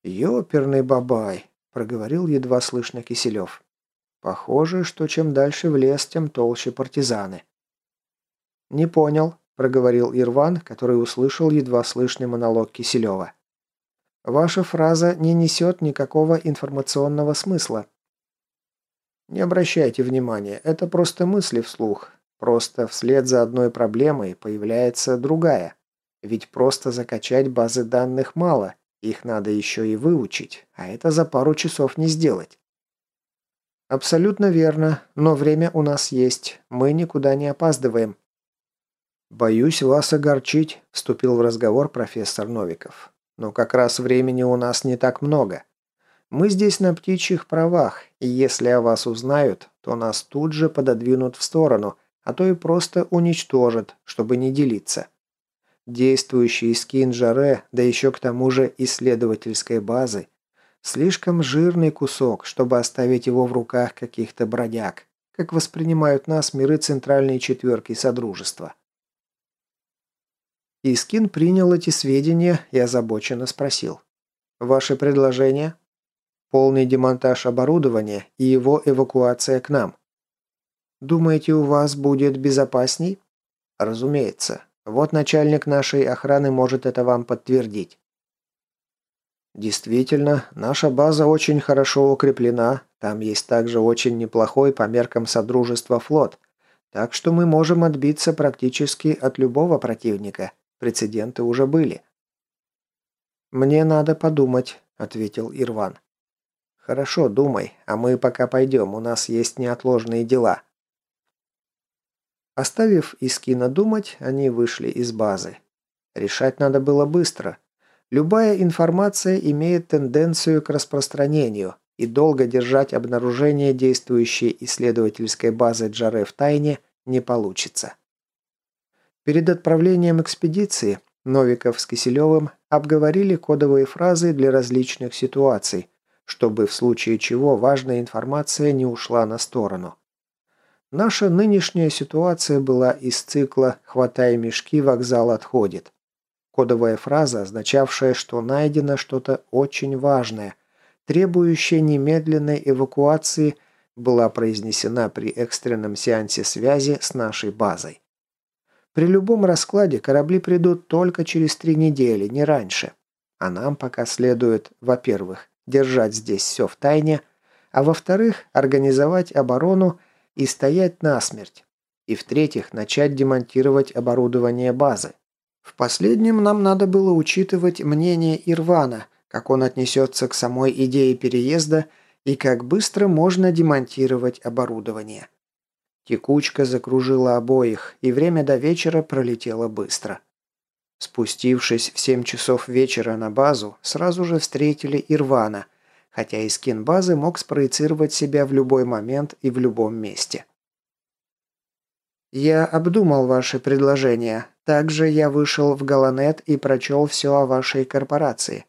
«Ёперный бабай», – проговорил едва слышно Киселев. «Похоже, что чем дальше в лес, тем толще партизаны». «Не понял», – проговорил Ирван, который услышал едва слышный монолог Киселева. «Ваша фраза не несет никакого информационного смысла». «Не обращайте внимания, это просто мысли вслух. Просто вслед за одной проблемой появляется другая. Ведь просто закачать базы данных мало, их надо еще и выучить, а это за пару часов не сделать». «Абсолютно верно, но время у нас есть, мы никуда не опаздываем». «Боюсь вас огорчить», – вступил в разговор профессор Новиков. «Но как раз времени у нас не так много. Мы здесь на птичьих правах, и если о вас узнают, то нас тут же пододвинут в сторону, а то и просто уничтожат, чтобы не делиться. Действующий скин Жаре, да еще к тому же исследовательской базы, слишком жирный кусок, чтобы оставить его в руках каких-то бродяг, как воспринимают нас миры центральной четверки Содружества. Искин принял эти сведения и озабоченно спросил. «Ваше предложение?» «Полный демонтаж оборудования и его эвакуация к нам». «Думаете, у вас будет безопасней?» «Разумеется. Вот начальник нашей охраны может это вам подтвердить». Действительно, наша база очень хорошо укреплена, там есть также очень неплохой по меркам Содружества флот, так что мы можем отбиться практически от любого противника. Прецеденты уже были. «Мне надо подумать», — ответил Ирван. «Хорошо, думай, а мы пока пойдем, у нас есть неотложные дела». Оставив Искина думать, они вышли из базы. Решать надо было быстро. Любая информация имеет тенденцию к распространению, и долго держать обнаружение действующей исследовательской базы Джаре в тайне не получится. Перед отправлением экспедиции Новиков с Киселевым обговорили кодовые фразы для различных ситуаций, чтобы в случае чего важная информация не ушла на сторону. Наша нынешняя ситуация была из цикла «Хватай мешки, вокзал отходит». Кодовая фраза, означавшая, что найдено что-то очень важное, требующая немедленной эвакуации, была произнесена при экстренном сеансе связи с нашей базой. При любом раскладе корабли придут только через три недели, не раньше. А нам пока следует, во-первых, держать здесь все в тайне, а во-вторых, организовать оборону и стоять насмерть. И в-третьих, начать демонтировать оборудование базы. В последнем нам надо было учитывать мнение Ирвана, как он отнесется к самой идее переезда и как быстро можно демонтировать оборудование. Текучка закружила обоих, и время до вечера пролетело быстро. Спустившись в 7 часов вечера на базу, сразу же встретили Ирвана, хотя и скин базы мог спроецировать себя в любой момент и в любом месте. «Я обдумал ваши предложения. Также я вышел в Галанет и прочел все о вашей корпорации.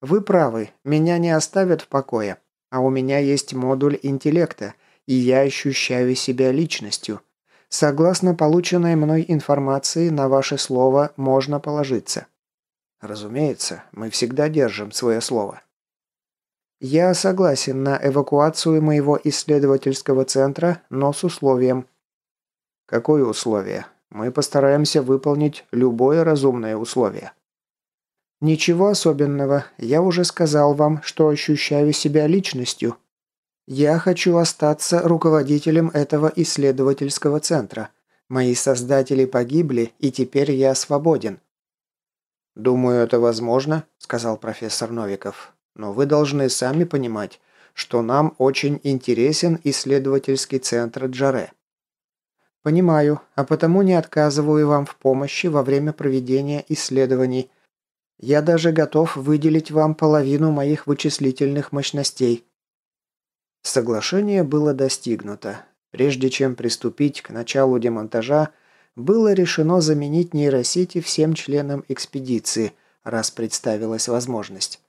Вы правы, меня не оставят в покое. А у меня есть модуль интеллекта, и я ощущаю себя личностью. Согласно полученной мной информации, на ваше слово можно положиться. Разумеется, мы всегда держим свое слово. Я согласен на эвакуацию моего исследовательского центра, но с условием. Какое условие? Мы постараемся выполнить любое разумное условие. «Ничего особенного. Я уже сказал вам, что ощущаю себя личностью. Я хочу остаться руководителем этого исследовательского центра. Мои создатели погибли, и теперь я свободен». «Думаю, это возможно», – сказал профессор Новиков. «Но вы должны сами понимать, что нам очень интересен исследовательский центр Джаре». «Понимаю, а потому не отказываю вам в помощи во время проведения исследований. Я даже готов выделить вам половину моих вычислительных мощностей». Соглашение было достигнуто. Прежде чем приступить к началу демонтажа, было решено заменить нейросети всем членам экспедиции, раз представилась возможность.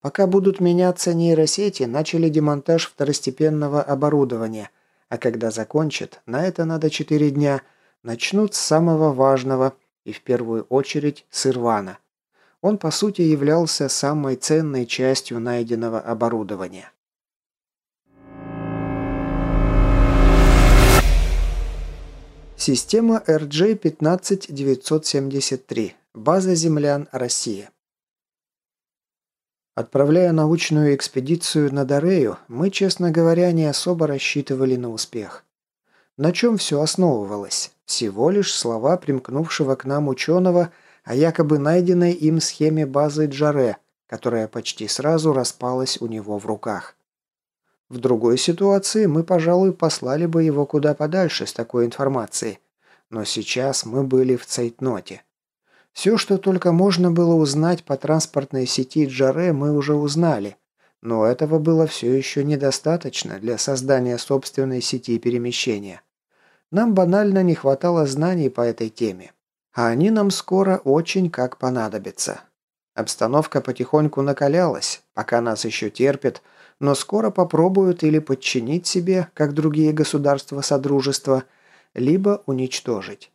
Пока будут меняться нейросети, начали демонтаж второстепенного оборудования, а когда закончат, на это надо 4 дня, начнут с самого важного и в первую очередь с Ирвана. Он, по сути, являлся самой ценной частью найденного оборудования. Система RJ-15973. База землян Россия. Отправляя научную экспедицию на Дорею, мы, честно говоря, не особо рассчитывали на успех. На чем все основывалось? Всего лишь слова примкнувшего к нам ученого – о якобы найденной им схеме базы Джаре, которая почти сразу распалась у него в руках. В другой ситуации мы, пожалуй, послали бы его куда подальше с такой информацией. Но сейчас мы были в цейтноте. Все, что только можно было узнать по транспортной сети Джаре, мы уже узнали. Но этого было все еще недостаточно для создания собственной сети перемещения. Нам банально не хватало знаний по этой теме. А они нам скоро очень как понадобятся. Обстановка потихоньку накалялась, пока нас еще терпят, но скоро попробуют или подчинить себе, как другие государства Содружества, либо уничтожить.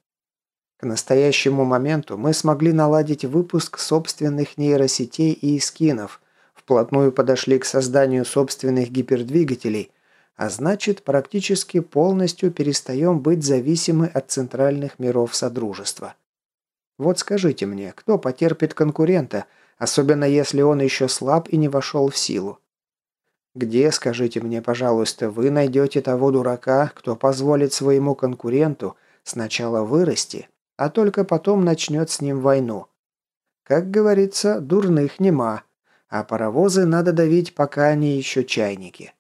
К настоящему моменту мы смогли наладить выпуск собственных нейросетей и скинов, вплотную подошли к созданию собственных гипердвигателей, а значит, практически полностью перестаем быть зависимы от центральных миров Содружества. Вот скажите мне, кто потерпит конкурента, особенно если он еще слаб и не вошел в силу? Где, скажите мне, пожалуйста, вы найдете того дурака, кто позволит своему конкуренту сначала вырасти, а только потом начнет с ним войну? Как говорится, дурных нема, а паровозы надо давить, пока они еще чайники.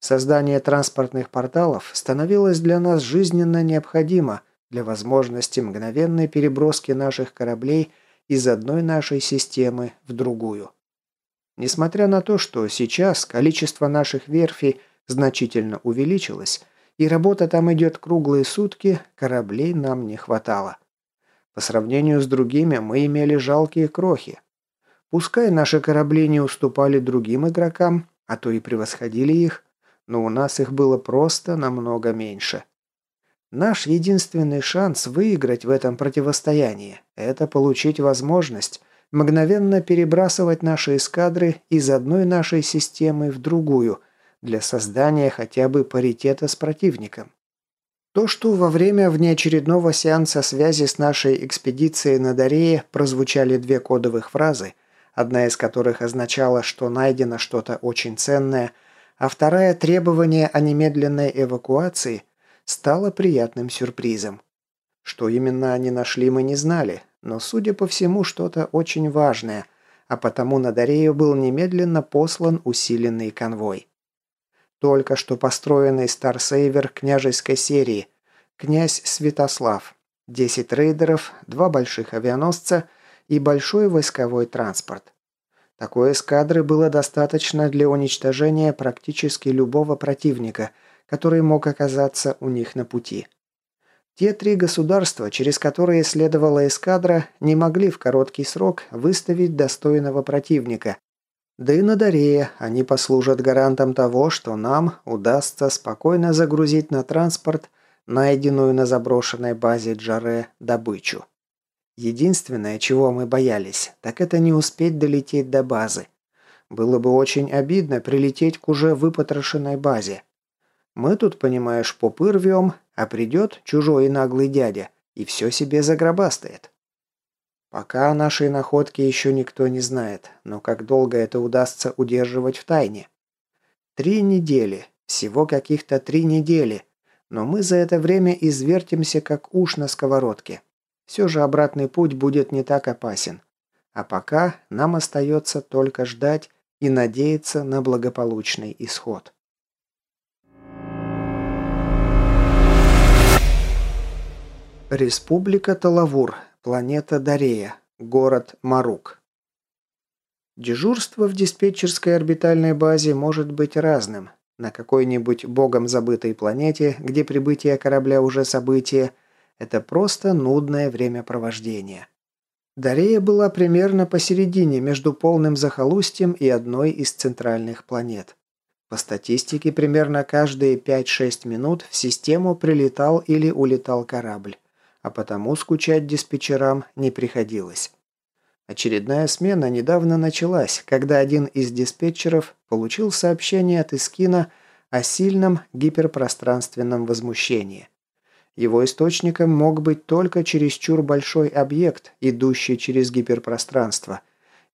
Создание транспортных порталов становилось для нас жизненно необходимо – для возможности мгновенной переброски наших кораблей из одной нашей системы в другую. Несмотря на то, что сейчас количество наших верфей значительно увеличилось, и работа там идет круглые сутки, кораблей нам не хватало. По сравнению с другими мы имели жалкие крохи. Пускай наши корабли не уступали другим игрокам, а то и превосходили их, но у нас их было просто намного меньше. Наш единственный шанс выиграть в этом противостоянии – это получить возможность мгновенно перебрасывать наши эскадры из одной нашей системы в другую для создания хотя бы паритета с противником. То, что во время внеочередного сеанса связи с нашей экспедицией на Дарее прозвучали две кодовых фразы, одна из которых означала, что найдено что-то очень ценное, а вторая – требование о немедленной эвакуации, стало приятным сюрпризом. Что именно они нашли, мы не знали, но, судя по всему, что-то очень важное, а потому на Дарею был немедленно послан усиленный конвой только что построенный Старсейвер княжеской серии, князь Святослав, 10 рейдеров, два больших авианосца и большой войсковой транспорт. Такой эскадры было достаточно для уничтожения практически любого противника, который мог оказаться у них на пути. Те три государства, через которые следовала эскадра, не могли в короткий срок выставить достойного противника, да и на Дарее они послужат гарантом того, что нам удастся спокойно загрузить на транспорт найденную на заброшенной базе Джаре добычу. Единственное, чего мы боялись, так это не успеть долететь до базы. Было бы очень обидно прилететь к уже выпотрошенной базе. Мы тут, понимаешь, попы рвем, а придет чужой и наглый дядя и все себе загробастает. Пока о нашей находке еще никто не знает, но как долго это удастся удерживать в тайне? Три недели. Всего каких-то три недели. Но мы за это время извертимся, как уж на сковородке. Все же обратный путь будет не так опасен. А пока нам остается только ждать и надеяться на благополучный исход. Республика Талавур. Планета Дарея. Город Марук. Дежурство в диспетчерской орбитальной базе может быть разным. На какой-нибудь богом забытой планете, где прибытие корабля уже событие, это просто нудное времяпровождение. Дарея была примерно посередине между полным захолустьем и одной из центральных планет. По статистике, примерно каждые 5-6 минут в систему прилетал или улетал корабль а потому скучать диспетчерам не приходилось. Очередная смена недавно началась, когда один из диспетчеров получил сообщение от Искина о сильном гиперпространственном возмущении. Его источником мог быть только чересчур большой объект, идущий через гиперпространство,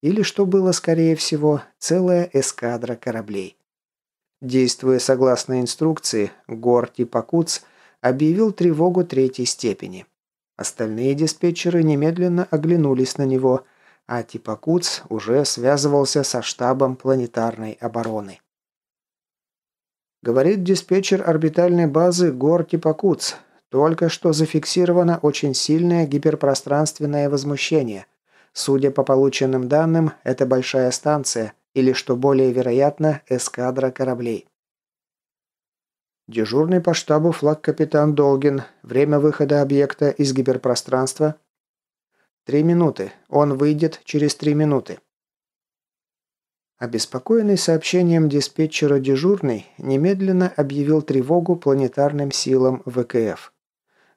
или, что было скорее всего, целая эскадра кораблей. Действуя согласно инструкции, Гор Типакуц объявил тревогу третьей степени. Остальные диспетчеры немедленно оглянулись на него, а Типакуц уже связывался со штабом планетарной обороны. Говорит диспетчер орбитальной базы Гор Типакуц. Только что зафиксировано очень сильное гиперпространственное возмущение. Судя по полученным данным, это большая станция, или, что более вероятно, эскадра кораблей. Дежурный по штабу флаг-капитан Долгин. Время выхода объекта из гиперпространства. Три минуты. Он выйдет через три минуты. Обеспокоенный сообщением диспетчера дежурный немедленно объявил тревогу планетарным силам ВКФ.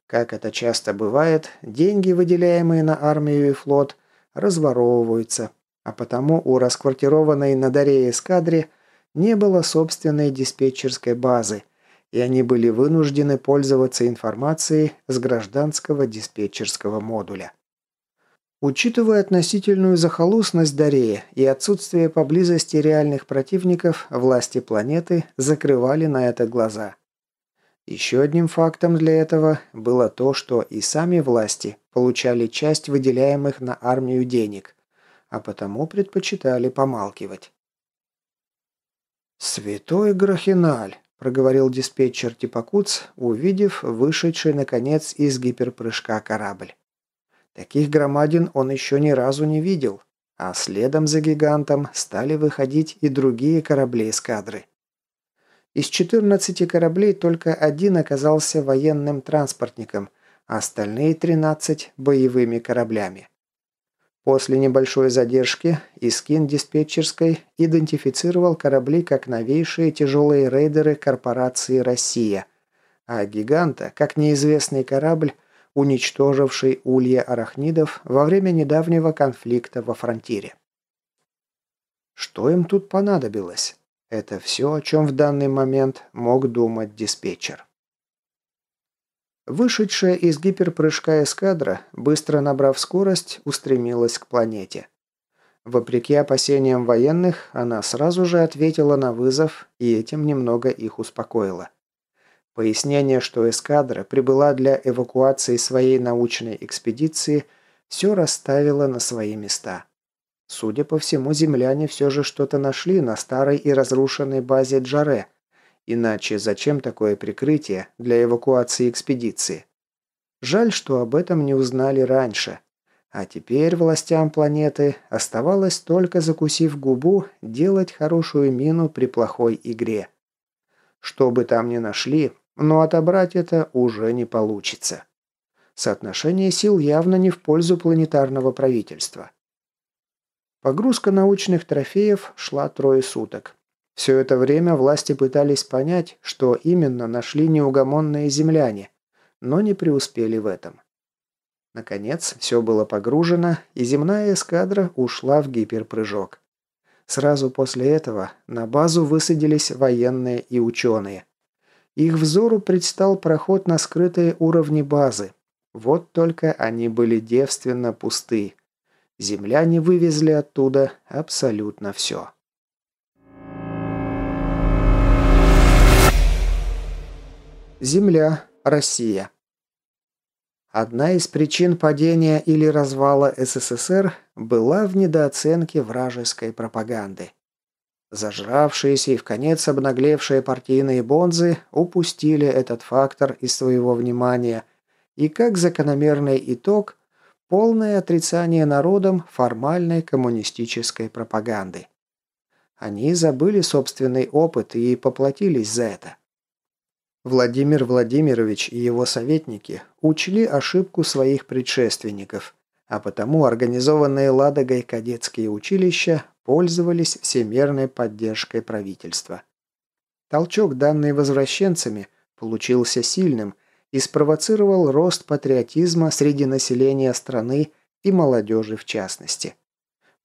Как это часто бывает, деньги, выделяемые на армию и флот, разворовываются, а потому у расквартированной на Даре эскадре не было собственной диспетчерской базы – и они были вынуждены пользоваться информацией с гражданского диспетчерского модуля. Учитывая относительную захолустность Дарея и отсутствие поблизости реальных противников, власти планеты закрывали на это глаза. Еще одним фактом для этого было то, что и сами власти получали часть выделяемых на армию денег, а потому предпочитали помалкивать. «Святой Грахиналь!» Проговорил диспетчер Типакуц, увидев вышедший, наконец, из гиперпрыжка корабль. Таких громадин он еще ни разу не видел, а следом за гигантом стали выходить и другие корабли эскадры. Из 14 кораблей только один оказался военным транспортником, а остальные 13 – боевыми кораблями. После небольшой задержки Искин диспетчерской идентифицировал корабли как новейшие тяжелые рейдеры корпорации «Россия», а «Гиганта» как неизвестный корабль, уничтоживший улье арахнидов во время недавнего конфликта во фронтире. Что им тут понадобилось? Это все, о чем в данный момент мог думать диспетчер. Вышедшая из гиперпрыжка эскадра, быстро набрав скорость, устремилась к планете. Вопреки опасениям военных, она сразу же ответила на вызов и этим немного их успокоила. Пояснение, что эскадра прибыла для эвакуации своей научной экспедиции, все расставило на свои места. Судя по всему, земляне все же что-то нашли на старой и разрушенной базе Джаре. Иначе зачем такое прикрытие для эвакуации экспедиции? Жаль, что об этом не узнали раньше. А теперь властям планеты оставалось только, закусив губу, делать хорошую мину при плохой игре. Что бы там ни нашли, но отобрать это уже не получится. Соотношение сил явно не в пользу планетарного правительства. Погрузка научных трофеев шла трое суток. Все это время власти пытались понять, что именно нашли неугомонные земляне, но не преуспели в этом. Наконец, все было погружено, и земная эскадра ушла в гиперпрыжок. Сразу после этого на базу высадились военные и ученые. Их взору предстал проход на скрытые уровни базы. Вот только они были девственно пусты. Земляне вывезли оттуда абсолютно все. Земля, Россия. Одна из причин падения или развала СССР была в недооценке вражеской пропаганды. Зажравшиеся и в конец обнаглевшие партийные бонзы упустили этот фактор из своего внимания, и как закономерный итог – полное отрицание народом формальной коммунистической пропаганды. Они забыли собственный опыт и поплатились за это. Владимир Владимирович и его советники учли ошибку своих предшественников, а потому организованные Ладогой кадетские училища пользовались всемерной поддержкой правительства. Толчок, данный возвращенцами, получился сильным и спровоцировал рост патриотизма среди населения страны и молодежи в частности.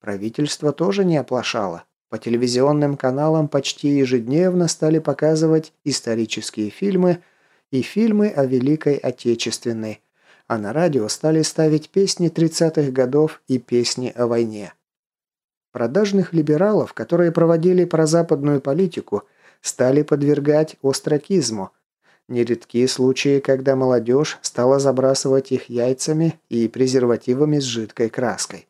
Правительство тоже не оплошало. По телевизионным каналам почти ежедневно стали показывать исторические фильмы и фильмы о Великой Отечественной, а на радио стали ставить песни 30-х годов и песни о войне. Продажных либералов, которые проводили прозападную политику, стали подвергать остракизму. Нередки случаи, когда молодежь стала забрасывать их яйцами и презервативами с жидкой краской.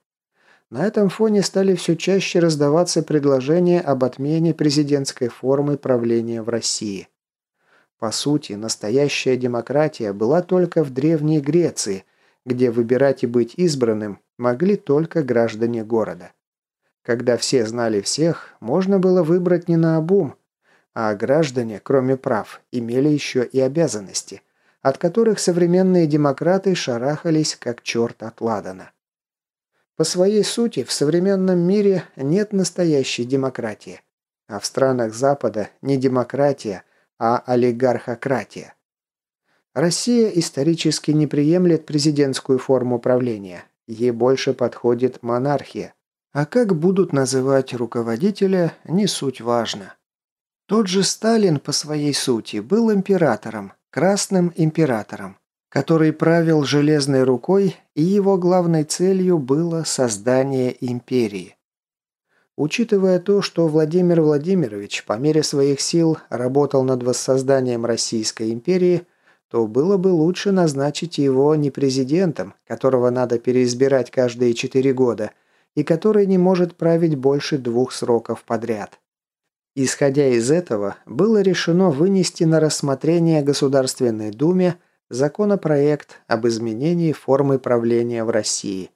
На этом фоне стали все чаще раздаваться предложения об отмене президентской формы правления в России. По сути, настоящая демократия была только в Древней Греции, где выбирать и быть избранным могли только граждане города. Когда все знали всех, можно было выбрать не на обум, а граждане, кроме прав, имели еще и обязанности, от которых современные демократы шарахались как черт от ладана. По своей сути, в современном мире нет настоящей демократии, а в странах Запада не демократия, а олигархократия. Россия исторически не приемлет президентскую форму правления, ей больше подходит монархия, а как будут называть руководителя, не суть важно. Тот же Сталин по своей сути был императором, красным императором, который правил железной рукой, и его главной целью было создание империи. Учитывая то, что Владимир Владимирович по мере своих сил работал над воссозданием Российской империи, то было бы лучше назначить его не президентом, которого надо переизбирать каждые четыре года – и который не может править больше двух сроков подряд. Исходя из этого, было решено вынести на рассмотрение Государственной Думе законопроект об изменении формы правления в России.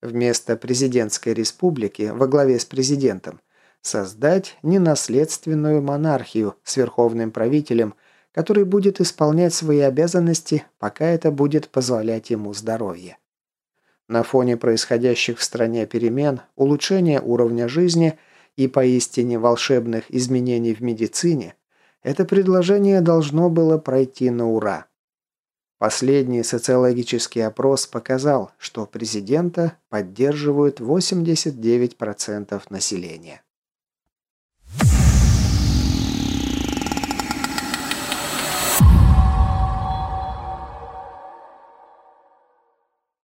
Вместо президентской республики во главе с президентом создать ненаследственную монархию с верховным правителем, который будет исполнять свои обязанности, пока это будет позволять ему здоровье. На фоне происходящих в стране перемен, улучшения уровня жизни и поистине волшебных изменений в медицине, это предложение должно было пройти на ура. Последний социологический опрос показал, что президента поддерживают 89% населения.